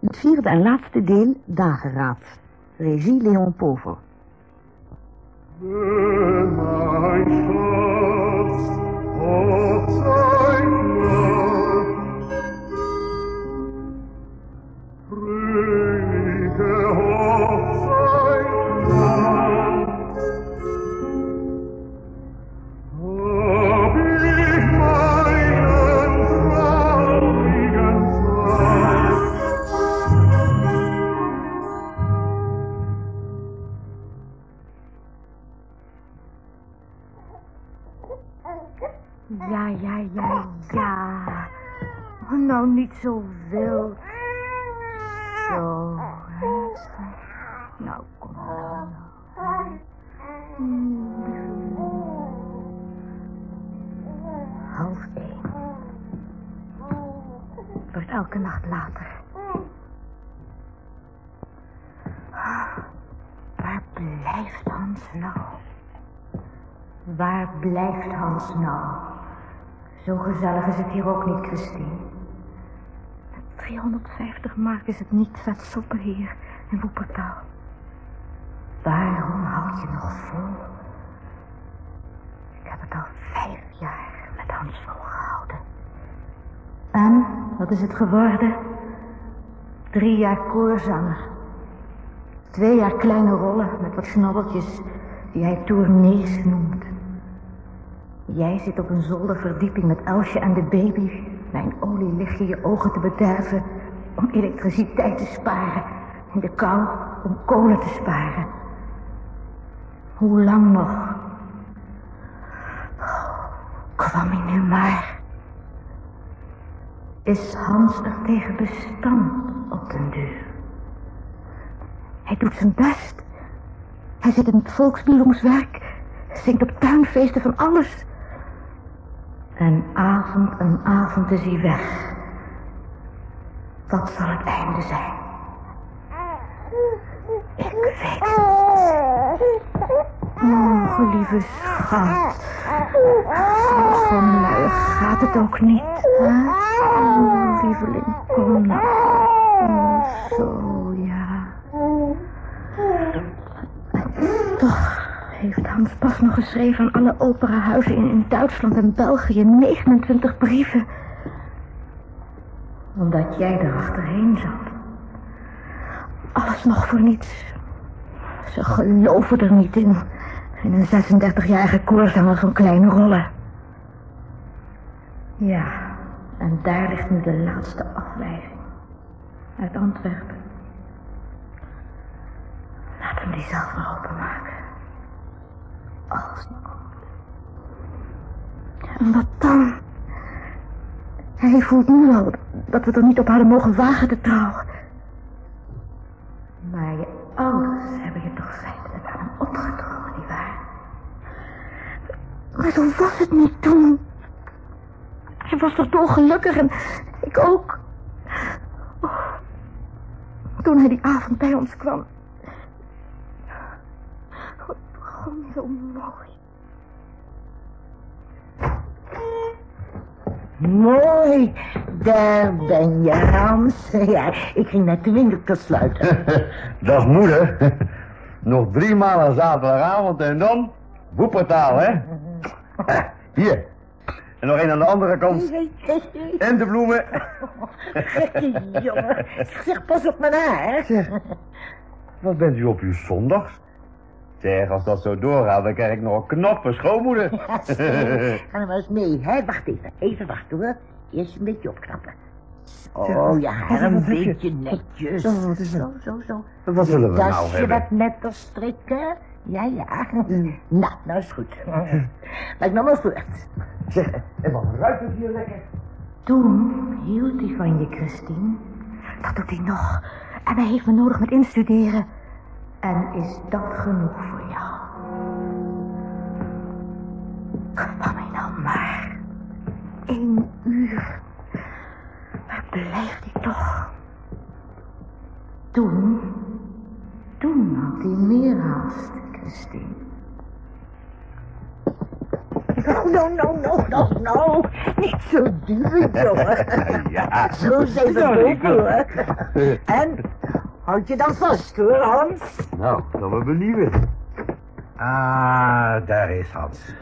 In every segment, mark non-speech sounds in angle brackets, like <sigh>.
Het vierde en laatste deel, Dageraad. Regie Leon Pover. Gezellig is het hier ook niet, Christine. Met 350 mark is het niet vet soppen hier in Woepertaal. Waarom houd je nog vol? Ik heb het al vijf jaar met Hans volgehouden. En, wat is het geworden? Drie jaar koorzanger. Twee jaar kleine rollen met wat snabbeltjes die hij tournees noemt. Jij zit op een zolderverdieping met Elsje en de baby. Mijn olie ligt je je ogen te bederven om elektriciteit te sparen. In de kou om kolen te sparen. Hoe lang nog? Kwam hij nu maar. Is Hans er tegen bestand op den duur? Hij doet zijn best. Hij zit in het volksbildungswerk, zingt op tuinfeesten van alles. En avond en avond is hij weg. Wat zal het einde zijn? Ik weet het. Oh, lieve schat. Van lui gaat het ook niet? Oh, lieveling, kom nou. Oh, zo, ja. Toch heeft Hans pas nog geschreven aan alle operahuizen in, in Duitsland en België 29 brieven. Omdat jij erachterheen zat. Alles nog voor niets. Ze geloven er niet in. In een 36-jarige koorzanger van kleine rollen. Ja, en daar ligt nu de laatste afwijzing. Uit Antwerpen. Laat hem die zelf maar openmaken. Als. En wat dan? Hij voelt nu al dat we er niet op hadden mogen wagen te trouwen. Maar je ouders hebben je toch feitelijk aan hem opgedrongen, nietwaar? Maar zo was het niet toen. Hij was toch dolgelukkig en ik ook. Oh, toen hij die avond bij ons kwam. Zo mooi. Mooi, daar ben je, Hans. Ja, ik ging net de winkel sluiten. <laughs> Dag moeder. <laughs> Nog drie maanden zaterdagavond en dan Woepertaal, hè? <laughs> Hier. En nog een aan de andere kant. En de bloemen. Gekke jongen. Zeg, pas op mijn haar. Zeg, wat bent u op uw zondags? Zeg, als dat zo doorgaat, dan krijg ik nog een knappe schoonmoeder. Ja, zeg. Ga nou maar eens mee, hè? Wacht even. Even wachten, hoor. Eerst een beetje opknappen. Oh, ja, haar een beetje netjes. Zo, wat is dat? Zo, zo, zo. Wat zullen we nou Tasje hebben? wat netter strikken. Ja, ja. Nou, nou is goed. Lijkt nog maar voort. Zeg, en wat ruikt het hier lekker? Toen hield hij van je, Christine. Dat doet hij nog. En hij heeft me nodig met instuderen. En is dat genoeg voor jou? Kwam hij nou maar. Eén uur. Waar blijft hij toch? Toen, toen had hij meer haast, Christine. No, no, no, no, no. Niet zo duur, jongen. <laughs> Ja. Zo zijn we hoor. En, houd je dan vast, hoor, Hans. Nou, dat we benieuwen. Ah, daar is Hans.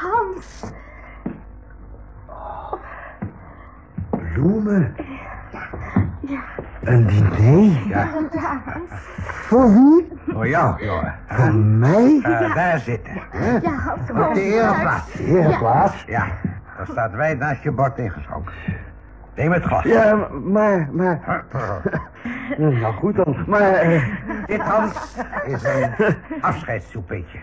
Hans. Bloemen. Ja. Een diner? Ja, Voor wie? voor jou, jongen. Voor mij? Eh, daar zitten. Ja, Hans. Op de ereplaats. Ereplaats? Ja, daar staat wijn naast je bord ingeschonken. Neem het glas. Ja, maar, maar... Nou goed dan. Maar, eh, Dit, Hans, is een <laughs> afscheidssoepetje.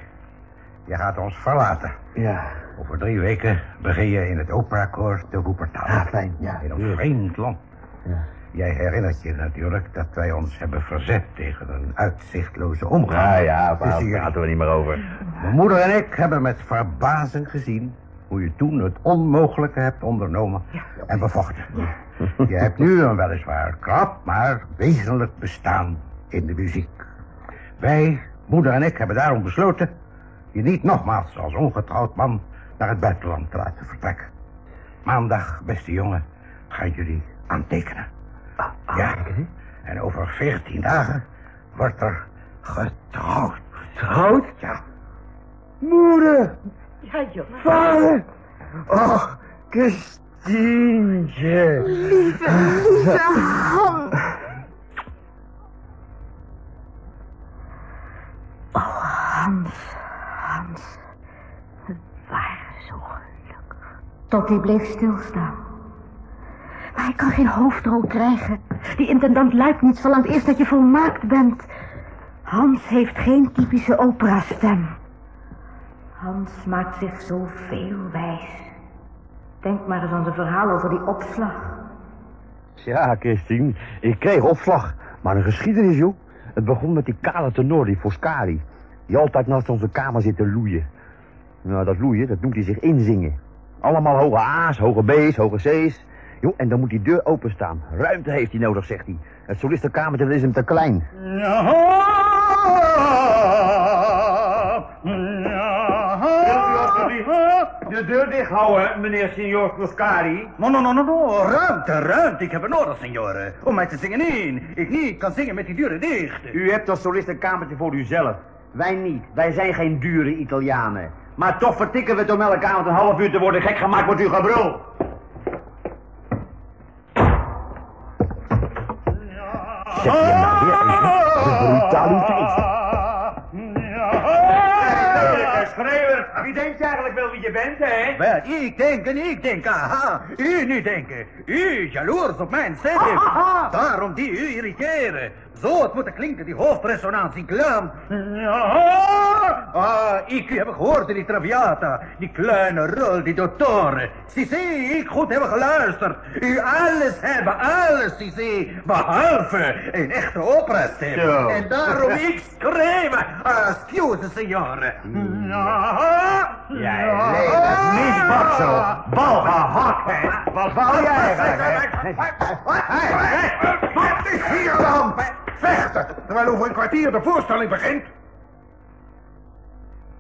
Je gaat ons verlaten. ja. Over drie weken begin je in het operakoor te Woepertaal. Ah, fijn, ja. In een vreemd land. Ja. Jij herinnert je natuurlijk dat wij ons hebben verzet tegen een uitzichtloze omgang. Ja, ja, daar tussen jullie. praten we niet meer over. Mijn moeder en ik hebben met verbazing gezien hoe je toen het onmogelijke hebt ondernomen en bevochten. Je hebt nu een weliswaar krap, maar wezenlijk bestaan in de muziek. Wij, moeder en ik, hebben daarom besloten je niet nogmaals als ongetrouwd man naar het buitenland te laten vertrekken. Maandag, beste jongen, gaan jullie aantekenen. Ja, en over veertien dagen wordt er getrouwd. Getrouwd? Ja. Moeder! Ja, jongen. Vader! Och, Christientje! Lieve, lieve Hans. Oh, Hans, Hans. We waren zo gelukkig. Tot hij bleef stilstaan. Maar hij kan geen hoofdrol krijgen. Die intendant Leibniz verlangt eerst dat je volmaakt bent. Hans heeft geen typische operastem. Hans maakt zich zoveel wijs. Denk maar eens aan zijn verhaal over die opslag. Ja, Christine, ik kreeg opslag. Maar een geschiedenis, joh. Het begon met die kale tenor, die Foscari. Die altijd naast onze kamer zit te loeien. Nou, dat loeien, dat noemt hij zich inzingen. Allemaal hoge A's, hoge B's, hoge C's. Jo, en dan moet die deur openstaan. Ruimte heeft hij nodig, zegt hij. Het solistenkamertje dat is hem te klein. De deur dicht houden, meneer signor Foscari. No, no, no, no, no. Ruimte, ruimte. Ik heb het nodig, signore. Om mij te zingen in. Ik niet kan zingen met die deuren dicht. U hebt als solist een kamertje voor uzelf. Wij niet. Wij zijn geen dure Italianen. Maar toch vertikken we het om elke avond een half uur te worden gek gemaakt met uw gebrul. Zeg je nou weer even de brutaliteit. Wie denkt eigenlijk wel wie je bent, hè? Wel, ik denk en ik denk, aha. U niet denken. U jaloers op mijn stem. Daarom die u irriteren. Zo het moet klinken, die hoofdresonantie klam. Ah, ik heb gehoord in die traviata. Die kleine rol, die dottore. Zie, zie, ik goed heb geluisterd. U alles hebben, alles, zie, zie. Behalve een echte operastem. En daarom ik schreeuwen. Ah, Excuse, signore. Jij lelijk misbaksel, balgehak, hè? Wat wou jij eigenlijk? Wat is hier dan? Vechten, terwijl over een kwartier de voorstelling begint.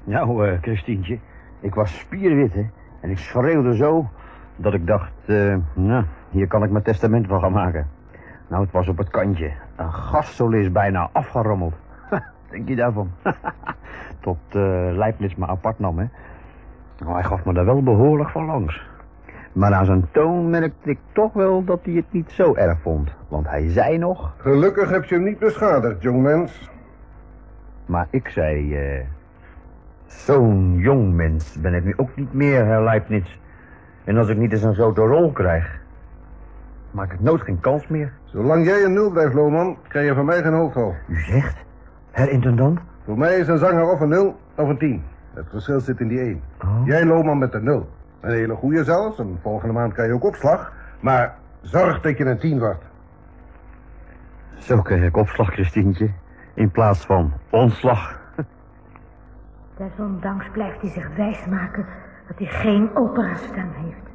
Nou, eh, Christientje, ik was spierwit, hè. En ik schreeuwde zo dat ik dacht, eh, nou, hier kan ik mijn testament van gaan maken. Nou, het was op het kantje. Een gastsolist bijna afgerommeld. Denk je daarvan? <laughs> Tot eh Leibniz me apart nam, hè. Nou, hij gaf me daar wel behoorlijk van langs. Maar aan zijn toon merkte ik toch wel dat hij het niet zo erg vond. Want hij zei nog, Gelukkig heb je hem niet beschadigd, jongmens. maar ik zei... eh Zo'n jong mens ben ik nu ook niet meer, Herr Leibniz. En als ik niet eens een grote rol krijg, maak ik nooit geen kans meer. Zolang jij een nul blijft, Lohman, krijg je van mij geen hoofdrol. U zegt, Herr Intendant? Voor mij is een zanger of een nul of een tien. Het verschil zit in die één. Oh. Jij, Lohman, met een nul. Een hele goede zelfs, en volgende maand krijg je ook opslag. Maar zorg dat je een tien wordt. Zo kreeg ik opslag, Christientje. In plaats van ontslag. Desondanks blijft hij zich wijsmaken dat hij geen operastem heeft.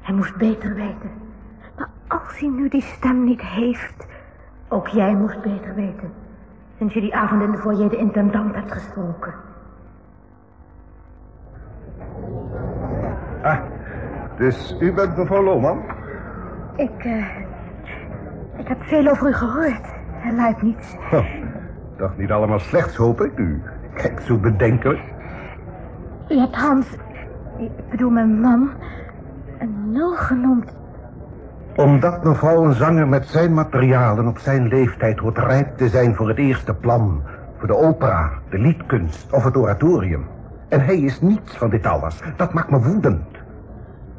Hij moest beter weten. Maar als hij nu die stem niet heeft, ook jij moest beter weten. Sinds je die avond in de foyer de intendant hebt gesproken. Ah, Dus u bent mevrouw Lohman? Ik, eh... ik heb veel over u gehoord. Hij luidt niet. Huh. Dacht niet allemaal slechts, hoop ik. U kijkt zo bedenkelijk. U hebt Hans... Ik bedoel mijn man... een nul genoemd. Omdat mevrouw een zanger met zijn materialen op zijn leeftijd hoort rijp te zijn voor het eerste plan. Voor de opera, de liedkunst of het oratorium. En hij is niets van dit alles. Dat maakt me woedend.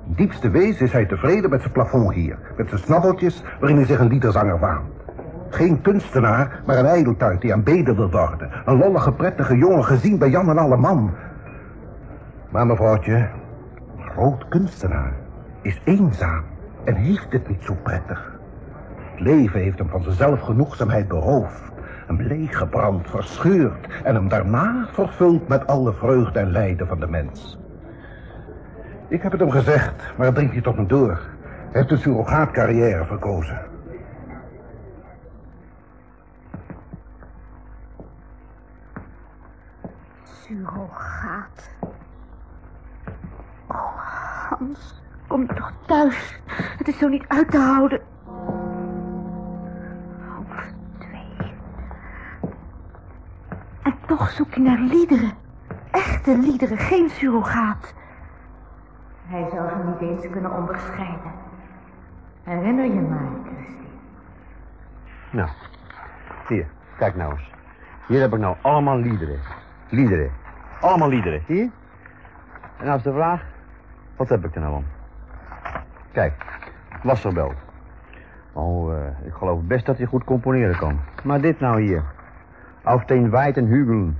Diepste wezen is hij tevreden met zijn plafond hier. Met zijn snabbeltjes waarin hij zich een liederzanger waant. Geen kunstenaar, maar een ijdeltuit die aanbeden wil worden. Een lollige, prettige jongen gezien bij Jan en alle man. Maar mevrouwtje, een groot kunstenaar is eenzaam en heeft het niet zo prettig. Het leven heeft hem van zijn zelfgenoegzaamheid beroofd. Hem leeggebrand, verscheurd en hem daarna vervuld met alle vreugde en lijden van de mens. Ik heb het hem gezegd, maar het dringt hij tot me door. Hij heeft een surrogaatcarrière verkozen. Surrogaat. Oh, Hans, kom toch thuis. Het is zo niet uit te houden. Half twee. En toch zoek je naar liederen. Echte liederen, geen surrogaat. Hij zou ze niet eens kunnen onderscheiden. Herinner je mij, Christine? Nou, hier, kijk nou eens. Hier heb ik nou allemaal liederen. Liederen. Allemaal liederen, zie je? En is de vraag, wat heb ik er nou aan? Kijk, Wasserbel. Oh, eh, ik geloof best dat hij goed componeren kan. Maar dit nou hier. Auf den weiten Hügeln.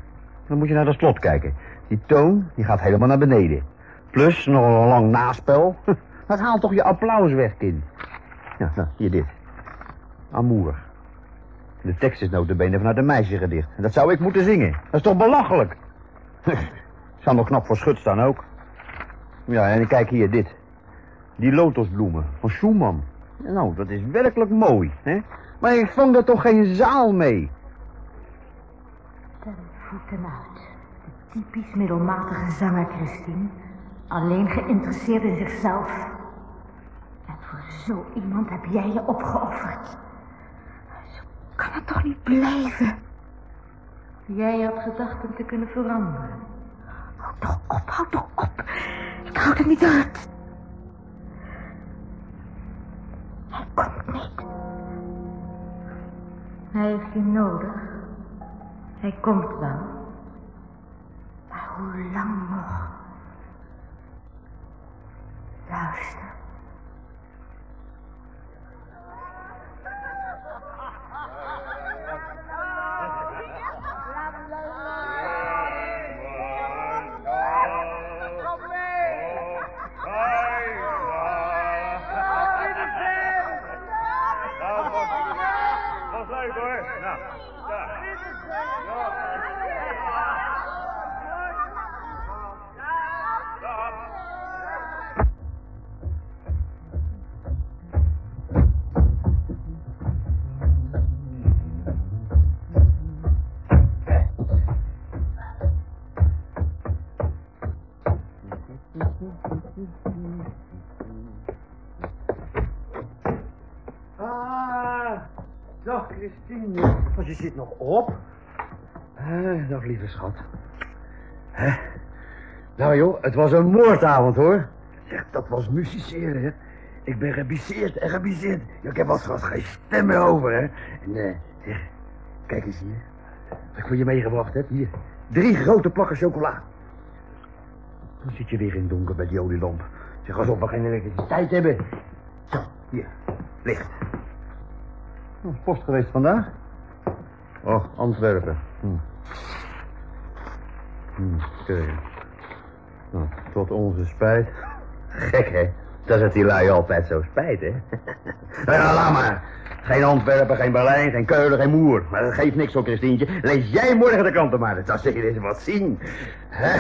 Dan moet je naar dat slot kijken. Die toon, die gaat helemaal naar beneden. Plus nog een lang naspel. <laughs> Dat haalt toch je applaus weg, kind. Ja, nou, hier dit. Amour. De tekst is notabene vanuit een. En dat zou ik moeten zingen. Dat is toch belachelijk? <laughs> Zou nog knap voor schut staan ook. Ja, en kijk hier dit. Die lotusbloemen van Schumann. Nou, dat is werkelijk mooi, hè? Maar ik vang er toch geen zaal mee. Ten voeten uit. De typisch middelmatige zanger, Christine. Alleen geïnteresseerd in zichzelf. En voor zo iemand heb jij je opgeofferd. Zo kan het toch niet blijven? Jij had gedacht hem te kunnen veranderen. Houd toch op, houd toch op. Ik houd het niet uit. Heeft je nodig. Hij komt wel. Maar hoe lang zit nog op. Eh, dag lieve schat. Nou joh, het was een moordavond hoor. Zeg, dat was musiceren hè. Ik ben gebiseerd en gebiseerd. Ik heb als wat geen stem meer over hè. En eh, kijk eens hier. Wat ik voor je meegebracht heb. Hier, drie grote pakken chocola. Dan zit je weer in het donker bij die olielamp. Zeg, alsof we geen elektriciteit hebben. Zo, hier, licht. Post geweest vandaag? Oh, Antwerpen. Hm. Hm, Oké. Nou, tot onze spijt. <laughs> Gek, hè? Dat het die lui altijd zo spijt, hè? <laughs> nou laat maar. Geen Antwerpen, geen Berlijn, geen Keulen, geen Moer. Maar dat geeft niks hoor, Christientje. Lees jij morgen de kranten maar. Dan zul je eens wat zien. Hè?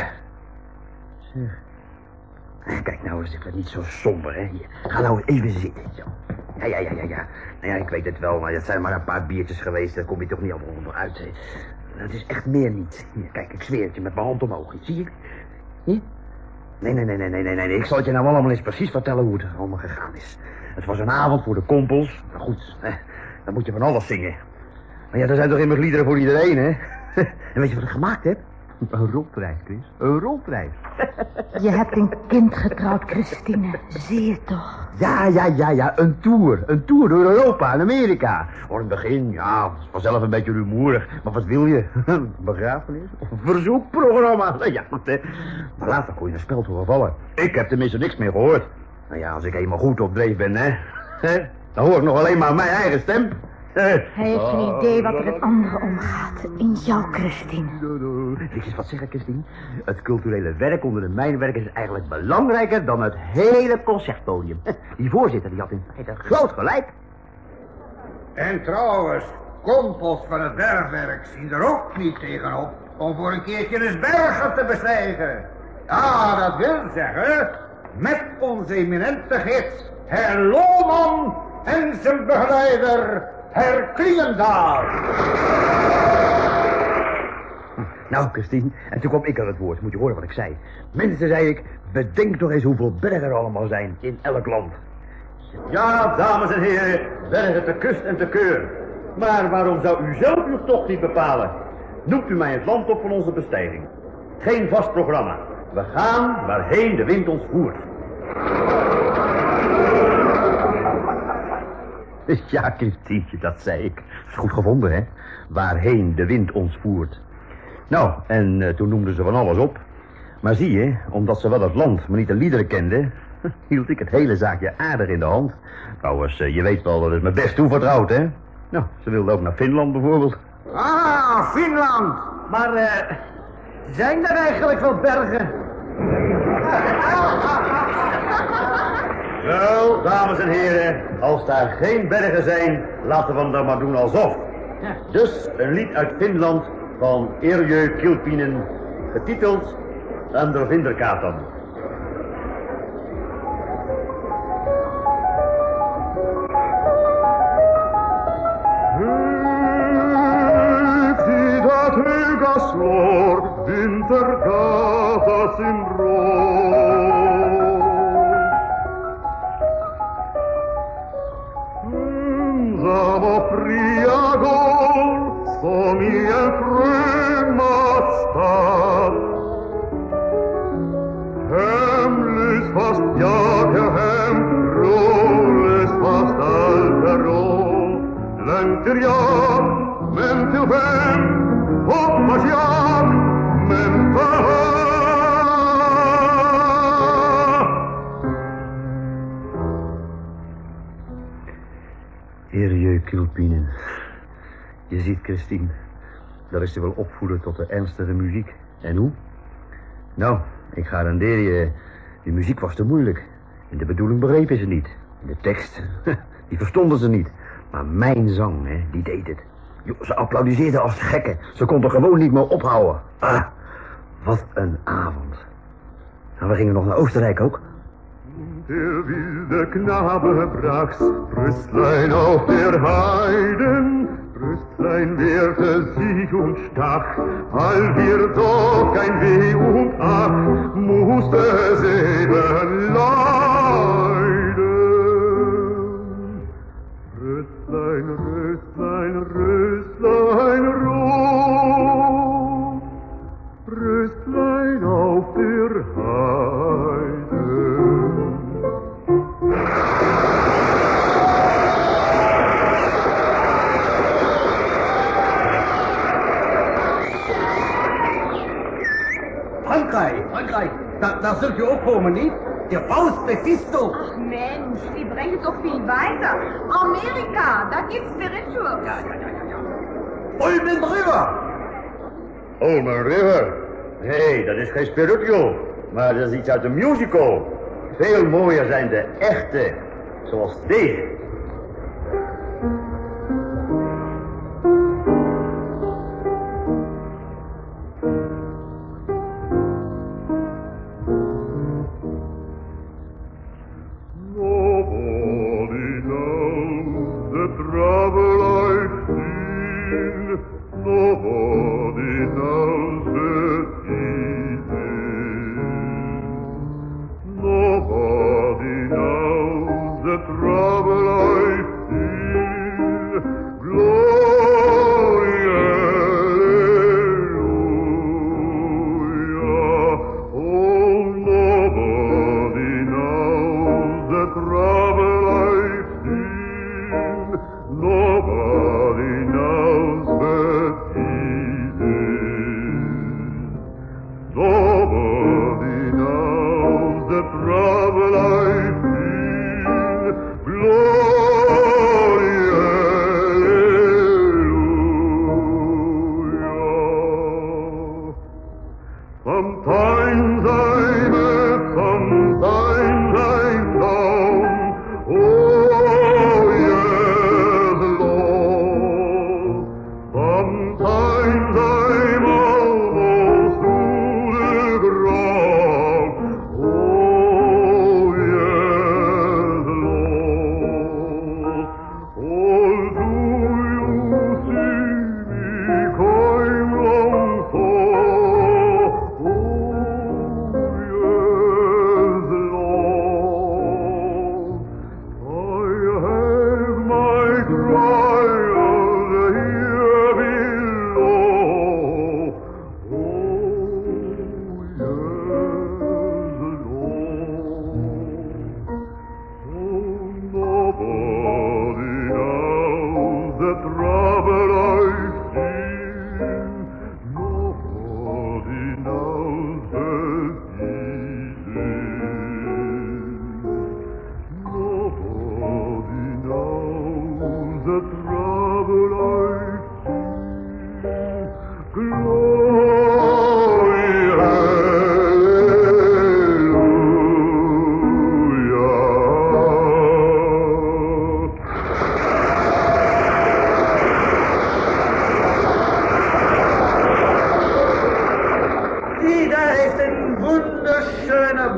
Zeg. Kijk nou eens, ik niet zo somber, hè. Ga nou even zitten, zo. Ja, ja, ja, ja, ja. Nou ja, ik weet het wel, maar het zijn maar een paar biertjes geweest. Daar kom je toch niet allemaal onderuit, hè. Dat is echt meer niet. Hier, kijk, ik zweer het je met mijn hand omhoog. Zie je? Nee, nee, nee, nee, nee, nee, nee. Ik zal het je nou allemaal eens precies vertellen hoe het allemaal gegaan is. Het was een avond voor de kompels. Maar goed, hè, dan moet je van alles zingen. Maar ja, er zijn toch immers liederen voor iedereen, hè? <laughs> En weet je wat ik gemaakt heb? Een rolprijs, Chris. Een rolprijs. <laughs> Je hebt een kind getrouwd, Christine. Zie je toch? Ja, ja, ja, ja. Een tour. Een tour door Europa en Amerika. In het begin, ja, was vanzelf een beetje rumoerig. Maar wat wil je? <laughs> Begrafenis? Of een verzoekprogramma? <laughs> Ja, goed, hè. Maar later kon je een speld horen vallen. Ik heb tenminste niks meer gehoord. Nou ja, als ik eenmaal goed op dreef ben, hè. hè, Dan hoor ik nog alleen maar mijn eigen stem. Hij heeft geen idee wat er het andere omgaat. In jou, Christine. Ik eens wat zeggen, Christine? Het culturele werk onder de mijnwerkers is eigenlijk belangrijker dan het hele concertpodium. Die voorzitter die had in feite groot gelijk. En trouwens, kompels van het bergwerk zien er ook niet tegenop om voor een keertje eens bergen te bestijgen. Ja, dat wil zeggen, met onze eminente gids, Herr Lohman en zijn begeleider, Herr Klingendaal. Nou, Christine, en toen kwam ik aan het woord. Moet je horen wat ik zei. Mensen, zei ik, bedenk toch eens hoeveel bergen er allemaal zijn in elk land. Ja, dames en heren, bergen te kust en te keur. Maar waarom zou u zelf uw tocht niet bepalen? Noemt u mij het land op van onze bestijging. Geen vast programma. We gaan waarheen de wind ons voert. <laughs> Ja, Christientje, dat zei ik. Is goed gevonden, hè? Waarheen de wind ons voert. Nou, en eh, toen noemden ze van alles op. Maar zie je, omdat ze wel het land, maar niet de liederen kenden... <laughs> hield ik het hele zaakje aardig in de hand. Trouwens, eh, je weet wel dat het me best toevertrouwd, hè? Nou, ze wilden ook naar Finland bijvoorbeeld. Ah, Finland. Maar, eh, zijn er eigenlijk wel bergen? <laughs> Wel, dames en heren, als daar geen bergen zijn, laten we dan maar doen alsof. Dus een lied uit Finland van Erjö Kilpinen, getiteld Under Erjö Kilpinen. Je ziet, Christine, dat is ze wel opvoeden tot de ernstige muziek. En hoe? Nou, ik garandeer je, de muziek was te moeilijk. En de bedoeling begrepen ze niet. De tekst, <laughs> die verstonden ze niet. Maar mijn zang, hè, die deed het. Jo, ze applaudisseerden als gekken. Ze konden gewoon niet meer ophouden. Ah, wat een avond. En we gingen nog naar Oostenrijk ook. Der wilde Knabe brach's Brüstlein auf der Heiden. Brüstlein wehrte sich und stach, all wir doch ein Weh und Ach, musste es eben leiden. Röslein, Röslein, Röslein, da, da zult je ook komen, niet? De Faust Mephisto. Ach Mensch, die brengen doch viel weiter. Amerika, da gibt's Spirituals. Ja, ja, ja, ja, ja. Ulmen River. Ulmer River. Nee, dat is geen spiritual, maar dat is iets uit een musical. Veel mooier zijn de echte, zoals deze.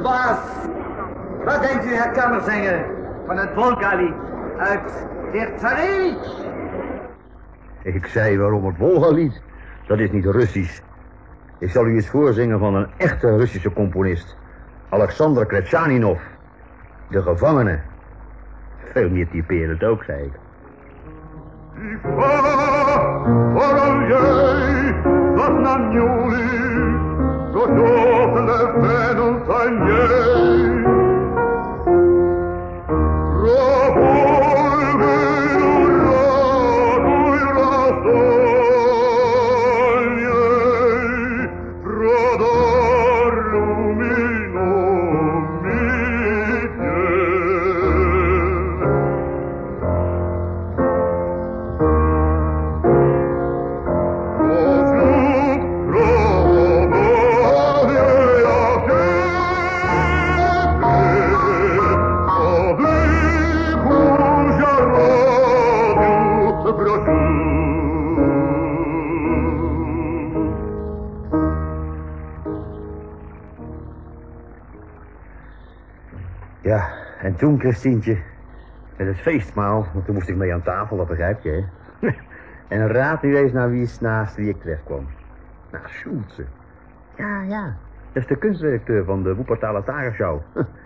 baas. Wat denkt u, herr Kamerzanger, van het Volgalied uit Dirtari? Ik zei waarom het Volgalied? Dat is niet Russisch. Ik zal u iets voorzingen van een echte Russische componist. Alexander Kretsjaninov. De gevangene. Veel meer typerend ook, zei ik. Vooral jij, dat compagnie toen, Christientje, met het feestmaal, want toen moest ik mee aan tafel, dat begrijp je, hè? <laughs> en raad nu eens naar wie is naast wie ik terecht kwam. Schulze. Ja, ja, dat is de kunstdirecteur van de Woepertaler. <laughs>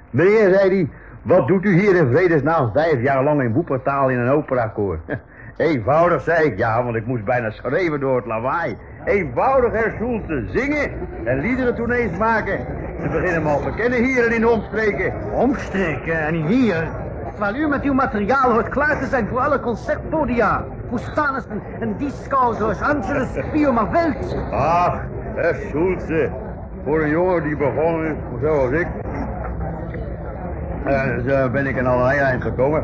Meneer, zei hij, wat doet u hier in vredesnaam vijf jaar lang in Woepertaal in een operakoor? <laughs> Eenvoudig, zei ik, ja, want ik moest bijna schreeuwen door het lawaai. Eenvoudig, Herr Schulze, zingen en liederen toeneens maken. Ze beginnen me al te kennen hier en in de omstreken. Omstreken en hier. Terwijl u met uw materiaal hoort klaar te zijn voor alle concertpodia. Fustanes en, en disco zoals Angeles Biomavelt. Ach, Herr Schulze, voor een jongen die begonnen is, zoals ik, zo ben ik in allerlei eind gekomen.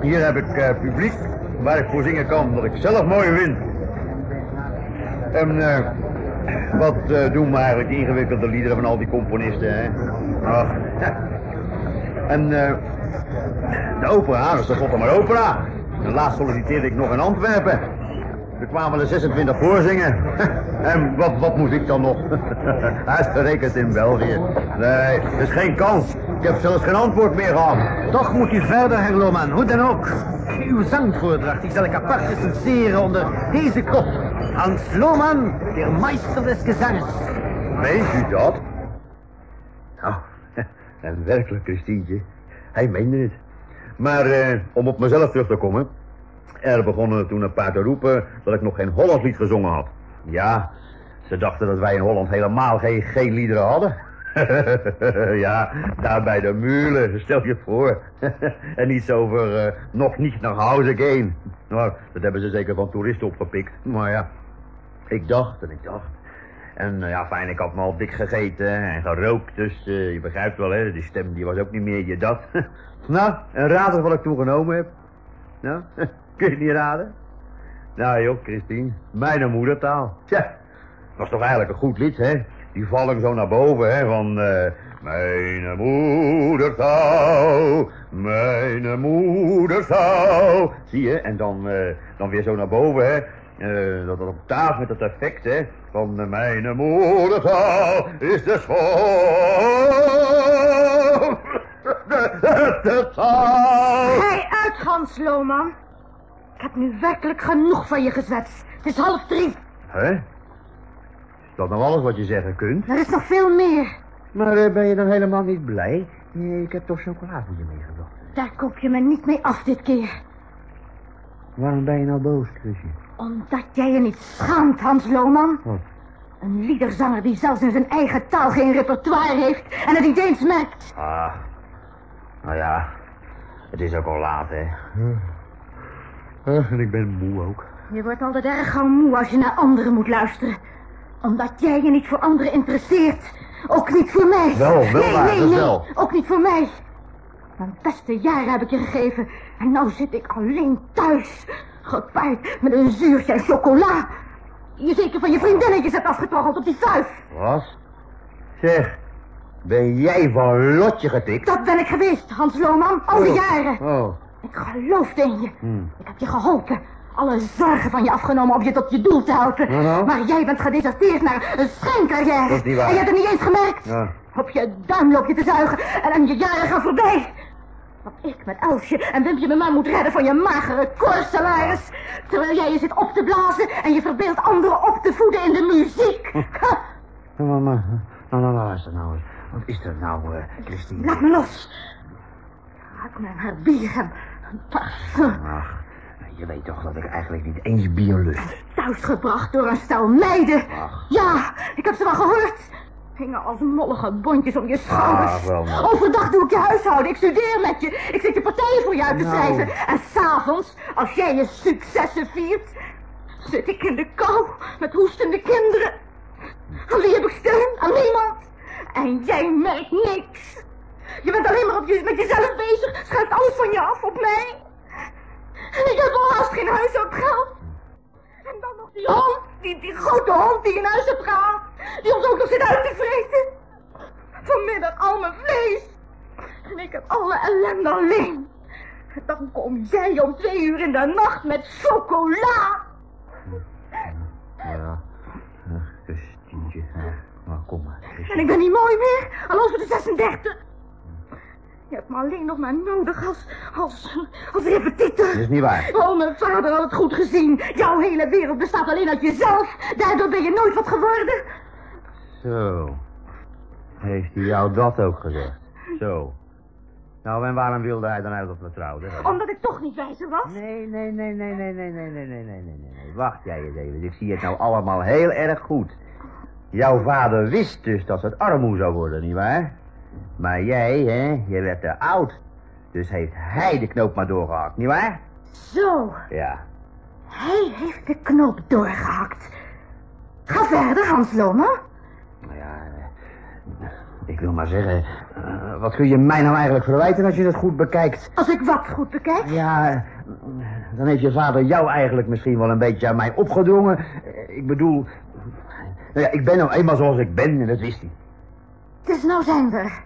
Hier heb ik eh, publiek waar ik voor zingen kan dat ik zelf mooi vind. En eh, wat eh, doen me eigenlijk die ingewikkelde liederen van al die componisten, hè? En eh, de opera, dat is tenslotte maar opera. En laatst solliciteerde ik nog in Antwerpen. Er kwamen er 26 voorzingen. <laughs> En wat, wat moest ik dan nog? <laughs> Uitgerekend in België. Nee, er is geen kans. Ik heb zelfs geen antwoord meer gehad. Toch moet u verder, Herr Lohman, hoe dan ook. Uw zangvoordracht die zal ik apart recenseren onder deze kop. Hans Lohman, der Meister des Gezangs. Meent u dat? Nou, <laughs> en werkelijk, Christientje. Hij meende het. Maar eh, om op mezelf terug te komen. Er begonnen toen een paar te roepen dat ik nog geen Hollands lied gezongen had. Ja, ze dachten dat wij in Holland helemaal geen, geen liederen hadden. <laughs> ja, daar bij de muren, stel je voor. <laughs> en iets over eh, nog niet naar huis gaan. Nou, dat hebben ze zeker van toeristen opgepikt. Maar ja, ik dacht en ik dacht. En eh, ja, fijn, ik had me al dik gegeten en gerookt, dus eh, je begrijpt wel, hè, die stem die was ook niet meer je dat. <laughs> nou, en raad wat ik toen genomen heb. Nou, <laughs> kun je niet raden? Nou joh, Christine, mijn moedertaal. Tja, was toch eigenlijk een goed lied, hè? Die vallen zo naar boven, hè, van... eh mijn moedertaal, mijn moedertaal. Zie je, en dan, dan weer zo naar boven, hè. Eh, dat dat octaaf met dat effect, hè. Van eh, mijn moedertaal is de school. De, de, de taal. Uit, Hans Lohman. Ik heb nu werkelijk genoeg van je gezwets. Het is half drie. Hè? Is dat nou alles wat je zeggen kunt? Er is nog veel meer. Maar eh, ben je dan helemaal niet blij? Nee, ik heb toch chocola voor je meegebracht. Daar koop je me niet mee af dit keer. Waarom ben je nou boos, Chrisje? Omdat jij je niet schaamt, Hans Lohman. Wat? Een liederzanger die zelfs in zijn eigen taal geen repertoire heeft en het niet eens merkt. Ah, nou ja, het is ook al laat, hè. Eh, en ik ben moe ook. Je wordt altijd erg gauw moe als je naar anderen moet luisteren. Omdat jij je niet voor anderen interesseert. Ook niet voor mij. Wel, wel nee, waar, nee, dat nee. wel. Ook niet voor mij. Mijn beste jaren heb ik je gegeven. En nou zit ik alleen thuis. Gepaaid met een zuurtje en chocola. Je zeker van je vriendinnetjes hebt afgetroggeld op die vuif. Wat? Zeg, ben jij van lotje getikt? Dat ben ik geweest, Hans Lohman. Al die jaren. Oh. Ik geloofde in je. Hmm. Ik heb je geholpen. Alle zorgen van je afgenomen om je tot je doel te houden. Nou, nou. Maar jij bent gedeserteerd naar een schijncarrière. Dat is niet waar. En je hebt het niet eens gemerkt. Ja. Op je duim loop je te zuigen en, en je jaren gaan voorbij. Wat ik met Elsje en Wimpje me maar moet redden van je magere koorsalaris. Terwijl jij je zit op te blazen en je verbeeldt anderen op te voeden in de muziek. Nou, mama. Nou, nou, luister nou eens. Wat is er nou, eh, Christine? laat me los. Raak me haar bier en parfum. Ach, je weet toch dat ik eigenlijk niet eens bier lust. Thuisgebracht door een stel meiden. Ach. Ja, ik heb ze wel gehoord. Hingen als mollige bondjes om je schouders. Wel, nou. Overdag doe ik je huishouden. Ik studeer met je. Ik zit je partijen voor je uit te Nou. schrijven. En s'avonds, als jij je successen viert... zit ik in de kou met hoestende kinderen. Aan wie heb ik steun? Aan niemand. En jij merkt niks. Je bent alleen maar op je, met jezelf bezig. Schuift alles van je af op mij. En ik heb al haast geen huishoudgeld. En dan nog die hond, die, die grote hond die in huis hebt gehaald. Die ons ook nog zit uit te vreten. Vanmiddag al mijn vlees. En ik heb alle ellende alleen. En dan kom jij om twee uur in de nacht met chocola. Ja. Christientje. Nou, kom maar, En ik ben niet mooi meer, al over de 36. Je hebt me alleen nog maar nodig als, als, als repetitor. Dat is niet waar. Oh, mijn vader had het goed gezien. Jouw hele wereld bestaat alleen uit jezelf. Daardoor ben je nooit wat geworden. Zo. Heeft hij jou dat ook gezegd? Zo. Nou, en waarom wilde hij dan eigenlijk dat we trouwden? Omdat ik toch niet wijzer was. Nee, nee, nee, nee, nee, nee, nee, nee, nee, nee, nee, nee, nee. Wacht jij eens even. Ik zie het nou allemaal heel erg goed. Jouw vader wist dus dat het armoe zou worden, nietwaar? Maar jij, hè, je werd te oud. Dus heeft hij de knoop maar doorgehakt, nietwaar? Zo, Ja. hij heeft de knoop doorgehakt. Ga verder, Hans Lohman. Nou ja, eh, ik wil maar zeggen, eh, wat kun je mij nou eigenlijk verwijten als je het goed bekijkt? Als ik wat goed bekijk. Ja, dan heeft je vader jou eigenlijk misschien wel een beetje aan mij opgedrongen. Ik bedoel, nou ja, ik ben nou eenmaal zoals ik ben en dat wist hij. Dus nou zijn we er.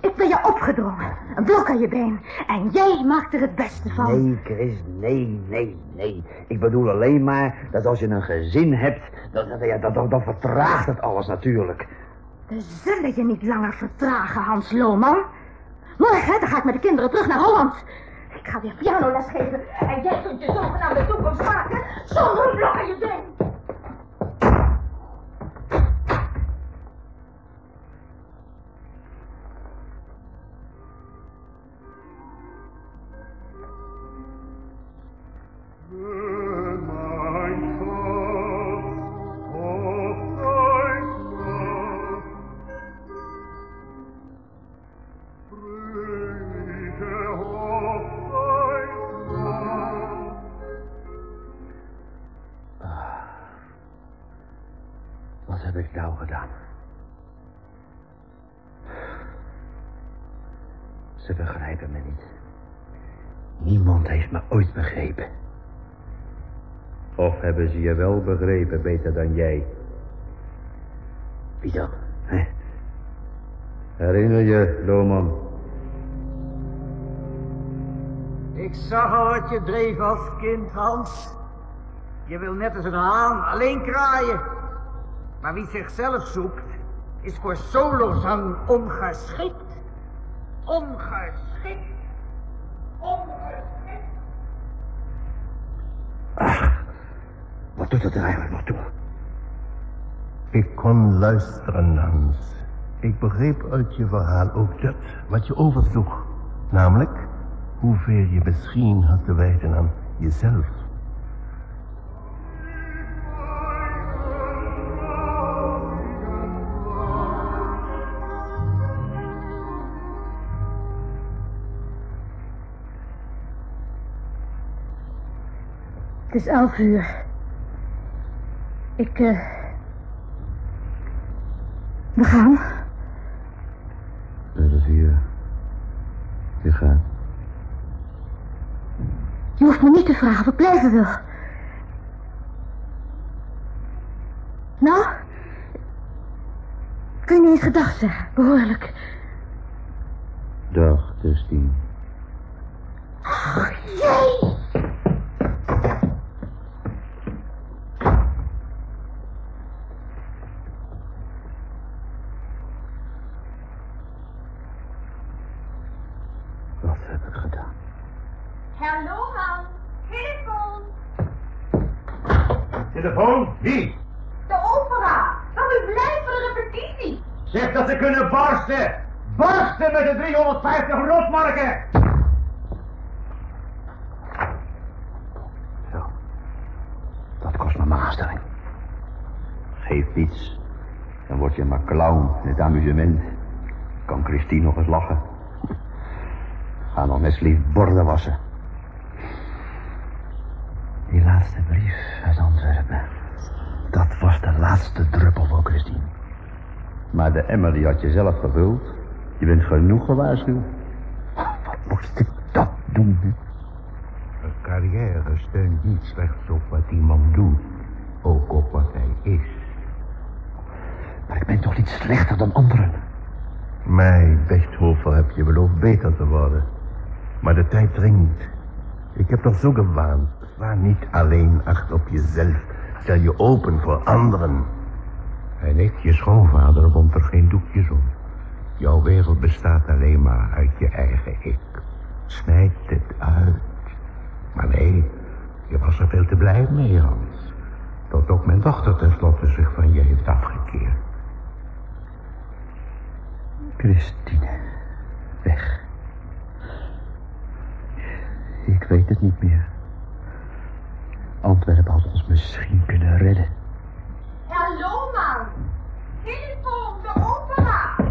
Ik ben je opgedrongen. Een blok aan je been. En jij maakt er het beste van. Nee, Chris, nee, nee, nee. Ik bedoel alleen maar dat als je een gezin hebt, dan, ja, dan, dan vertraagt het alles natuurlijk. We zullen je niet langer vertragen, Hans Lohman. Morgen dan ga ik met de kinderen terug naar Holland. Ik ga weer pianoles geven. En jij kunt je zogenaamde toekomst maken zonder een blok aan je been. Wat heb ik nou gedaan? Ze begrijpen me niet. Niemand heeft me ooit begrepen. Of hebben ze je wel begrepen beter dan jij? Wie? Herinner je, Loman? Ik zag al wat je dreef als kind, Hans. Je wil net als een haan alleen kraaien. Maar wie zichzelf zoekt, is voor solozang ongeschikt. Ongeschikt. Ongeschikt. Wat doet het er eigenlijk nog toe? Ik kon luisteren, Hans. Ik begreep uit je verhaal ook dat wat je oversloeg. Namelijk hoeveel je misschien had te wijten aan jezelf. Het is elf uur. Ik, eh... We gaan. Elf uur. Je gaat. Je hoeft me niet te vragen of ik blijven wil. Nou? Kun je niet eens gedag zeggen, behoorlijk. Dag, Christine. Jee! Barsten. Met de 350 rotmarken. Zo. Dat kost me mijn. Geef iets. Dan word je maar clown in het amusement. Kan Christine nog eens lachen. Ga nog net lief borden wassen. Die laatste brief uit Antwerpen. Dat was de laatste druppel voor Christine. Maar de emmer die had je zelf gevuld. Je bent genoeg gewaarschuwd. Wat moest ik dat doen? hè? Een carrière steunt niet slechts op wat iemand doet, ook op wat hij is. Maar ik ben toch niet slechter dan anderen? Mij, Bechthofer, heb je beloofd beter te worden. Maar de tijd dringt. Ik heb toch zo gewaand. Sla niet alleen acht op jezelf. Stel je open voor anderen. En ik, je schoonvader, wond er geen doekjes om. Jouw wereld bestaat alleen maar uit je eigen ik. Snijd het uit. Maar nee, je was er veel te blij mee, Hans. Tot ook mijn dochter tenslotte zich van je heeft afgekeerd. Christine. Weg. Ik weet het niet meer. Antwerpen had ons misschien kunnen redden. Hallo, Telefoon, de opera.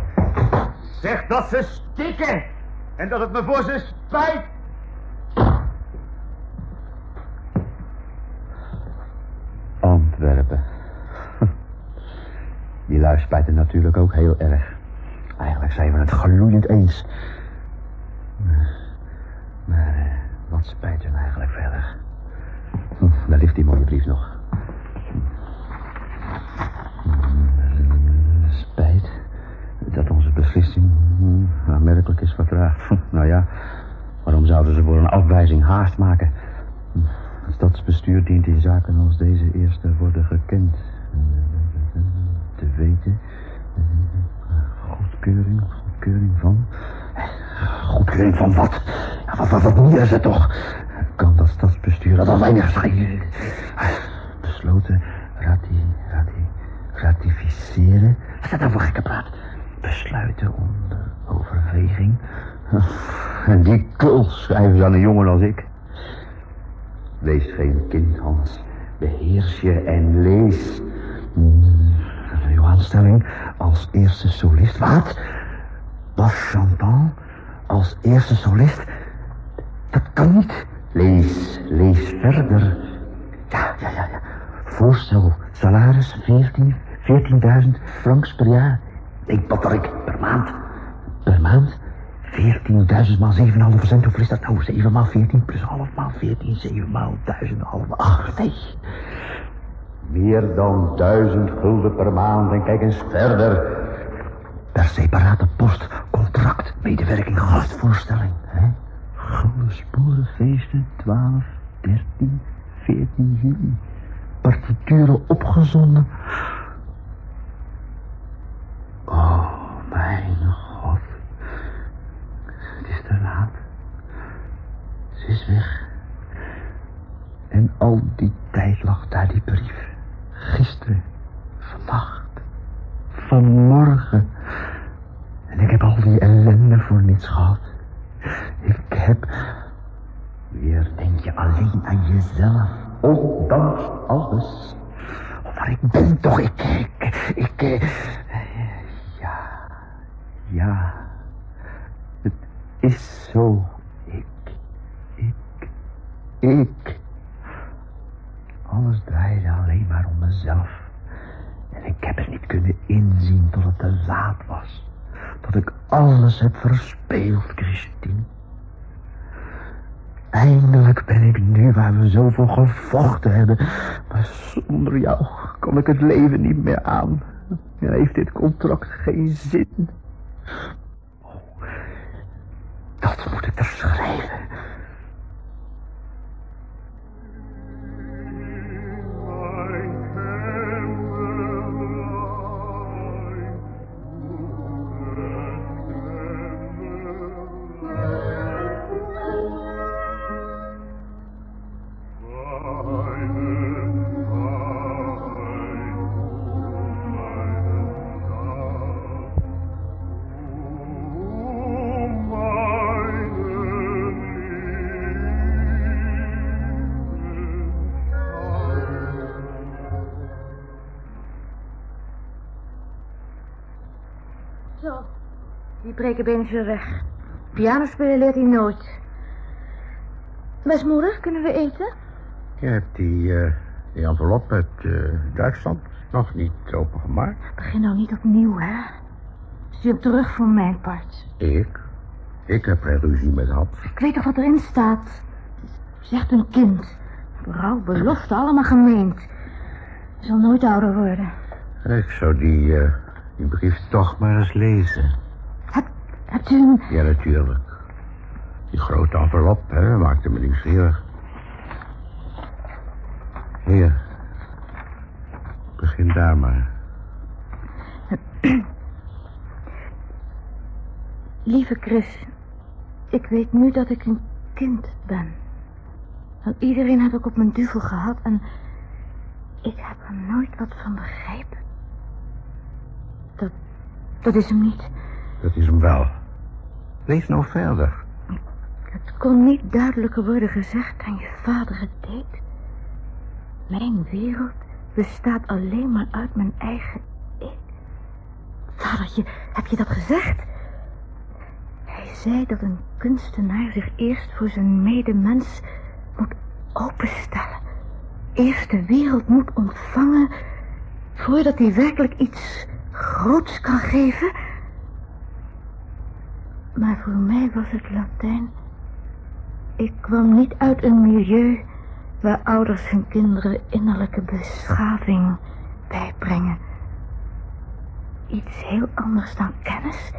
Zeg dat ze stikken. En dat het me voor ze spijt. Antwerpen. <laughs> Die lui spijten natuurlijk ook heel erg. Eigenlijk zijn we het gloeiend eens. Maar eh, wat spijt hem eigenlijk verder? Hm, Daar ligt die mooie brief nog. Hm, Spijt beslissing hm, aanmerkelijk is vertraagd. <laughs> Hm, Nou ja, waarom zouden ze voor een afwijzing haast maken? Hm, Het stadsbestuur dient in zaken als deze eerst te worden gekend. Te weten. Goedkeuring, goedkeuring van... Goedkeuring van wat? Wat, wat, wat meer toch? Kan dat stadsbestuur dat al weinig schelen? Besloten rati, rati, ratificeren? Wat is dat nou voor gekke praat? Besluiten onder overweging? En die kul schrijven ze aan een jongen als ik. Wees geen kind, Hans. Beheers je en lees. Hmm, Uw aanstelling als eerste solist. Wat? Bas Champagne als eerste solist? Dat kan niet. Lees, lees verder. Ja, ja, ja, ja. Voorstel, salaris 14, 14.000 francs per jaar. Ik batterik per maand. Per maand? 14.000 maal 7,5 procent. Hoeveel is dat nou? 7 maal 14 plus half maal 14. 7 maal 1000 half. Ach, nee. Meer dan duizend gulden per maand en kijk eens verder. Per separate post, contract, medewerking, gastvoorstelling. Hè? Gulden sporenfeesten, 12, 13, 14 juli. Partituren opgezonden. Oh, mijn god. Het is te laat. Ze is En al die tijd lag daar die brief. Gisteren, vannacht, vanmorgen. En ik heb al die ellende voor niets gehad. Ik heb... Weer denk je alleen aan jezelf. Ondanks alles. Maar ik ben toch, ik, ik, ik... eh, Ja, ja. Het is zo. Ik, ik. draaide alleen maar om mezelf. En ik heb het niet kunnen inzien tot het te laat was. Dat ik alles heb verspeeld, Christine. Eindelijk ben ik nu waar we zoveel gevochten hebben. Maar zonder jou kon ik het leven niet meer aan. En heeft dit contract geen zin. Oh, dat moet ik er schrijven. Die brekenbeen is weer weg. Piano spelen leert hij nooit. Mes moeder, kunnen we eten? Je hebt die, eh, die envelop uit eh, Duitsland nog niet opengemaakt. Begin nou niet opnieuw, hè? Stuur hem terug voor mijn part. Ik? Ik heb geen ruzie met Hans. Ik weet toch wat erin staat? Zegt een kind. Vrouw, belofte, allemaal gemeend. Zal nooit ouder worden. Ik zou die, eh, die brief toch maar eens lezen. Hebt u. Ja, natuurlijk. Die grote envelop, hè, maakte me nieuwsgierig. Hier. Begin daar maar. <clears throat> Lieve Chris, ik weet nu dat ik een kind ben. Van iedereen heb ik op mijn duvel gehad en ik heb er nooit wat van begrepen. Dat, dat is hem niet. Dat is hem wel. Lees nou verder. Het kon niet duidelijker worden gezegd dan je vader het deed. Mijn wereld bestaat alleen maar uit mijn eigen ik. Vadertje, heb je dat gezegd? Hij zei dat een kunstenaar zich eerst voor zijn medemens moet openstellen. Eerst de wereld moet ontvangen voordat hij werkelijk iets groots kan geven. Maar voor mij was het Latijn. Ik kwam niet uit een milieu waar ouders hun kinderen innerlijke beschaving bijbrengen. Iets heel anders dan kennis.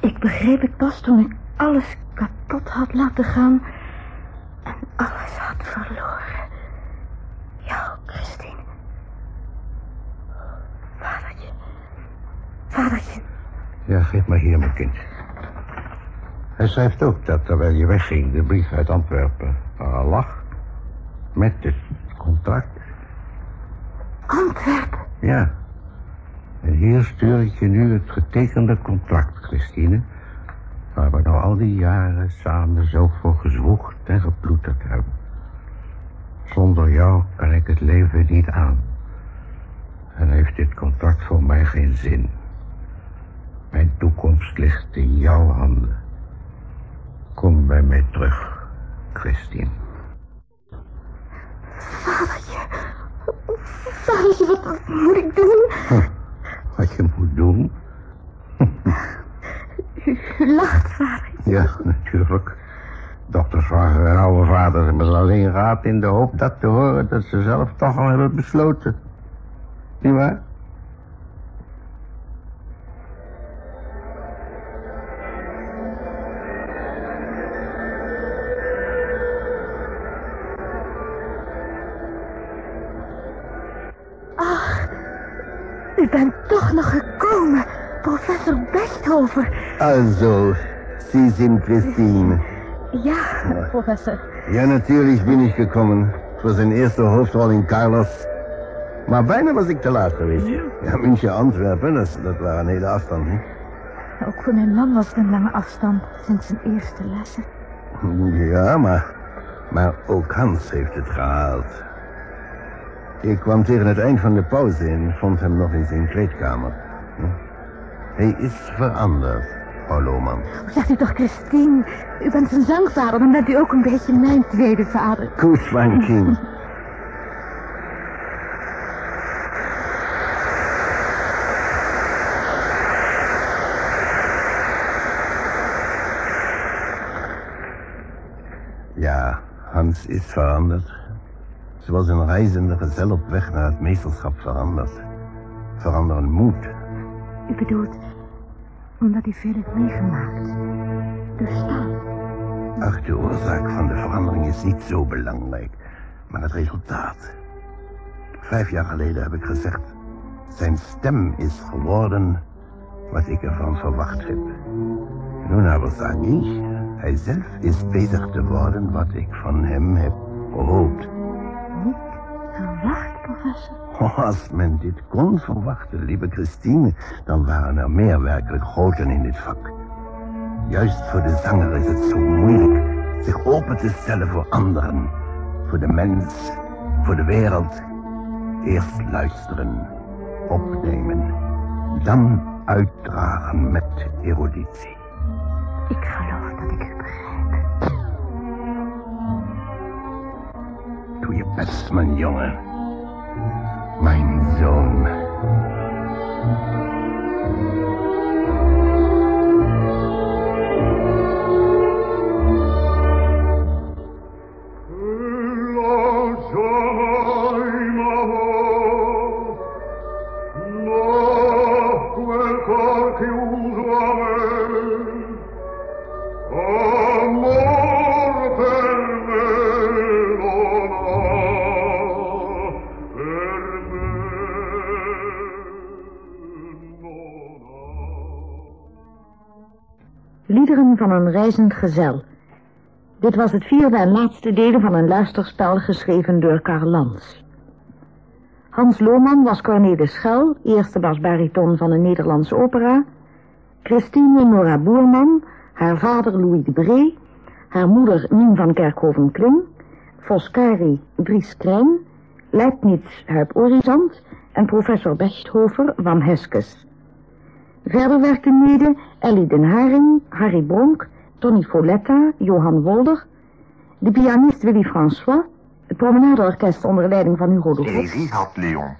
Ik begreep het pas toen ik alles kapot had laten gaan en alles had verloren. Jou, Christine. Vadertje. Vadertje. Ja, geef maar hier, mijn kind. Hij schrijft ook dat terwijl je wegging de brief uit Antwerpen er al lag. Met het contract. Antwerpen? Ja. En hier stuur ik je nu het getekende contract, Christine. Waar we nou al die jaren samen zo voor gezwoegd en geploeterd hebben. Zonder jou kan ik het leven niet aan. En heeft dit contract voor mij geen zin. Mijn toekomst ligt in jouw handen. Kom bij mij terug, Christine. Vadertje. Vadertje, wat moet ik doen? Wat je moet doen? U, u lacht, vader. Ja, natuurlijk. Dokters vragen hun oude vader met alleen raad in de hoop dat te horen dat ze zelf toch al hebben besloten. Niet waar? Besthofer. Also, Sie sind Christine. Ja, professor. Ja, natürlich bin ich gekommen. Für zijn eerste hoofdrol in Carlos. Maar bijna was ik te laat geweest. Ja, München, Antwerpen, dat, dat waren een hele afstand. Ook voor mijn man was het een lange afstand sinds zijn eerste lessen. Ja, maar, maar ook Hans heeft het gehaald. Ik kwam tegen het eind van de pauze en vond hem nog in zijn kleedkamer. Hm? Hij is veranderd, mevrouw Lohman. Zegt u toch, Christine, u bent zijn zangvader, dan bent u ook een beetje mijn tweede vader. Koes, mijn kind. Ja, Hans is veranderd. Zoals was een reizende gezel op weg naar het meesterschap veranderd. Veranderen moet. U bedoelt, omdat u veel heeft meegemaakt. Dat. Ach, de oorzaak van de verandering is niet zo belangrijk, maar het resultaat. Vijf jaar geleden heb ik gezegd, zijn stem is geworden wat ik ervan verwacht heb. Nu aber zeg ik, hij zelf is bezig te worden wat ik van hem heb gehoopt. Niet verwacht, professor. Oh, als men dit kon verwachten, lieve Christine, dan waren er meer werkelijk groten in dit vak. Juist voor de zanger is het zo moeilijk zich open te stellen voor anderen, voor de mens, voor de wereld. Eerst luisteren, opnemen, dan uitdragen met eruditie. Ik geloof dat ik u begrijp. Doe je best, mijn jongen. Mijn zoon. Reizend gezel. Dit was het vierde en laatste deel van een luisterspel geschreven door Karl Lans. Hans Lohman was Corné de Schel, eerste basbariton van de Nederlandse opera. Christine Nora Boerman, haar vader Louis de Bree, haar moeder Mien van Kerkhoven-Kling, Foscari Dries Krijn, Leibniz Huip Orizant en professor Bechthofer van Heskes. Verder werkten mede Ellie den Haring, Harry Bronk, Tony Folletta, Johan Wolder, de pianist Willy François, het promenadeorkest onder leiding van Hugo de had Leon.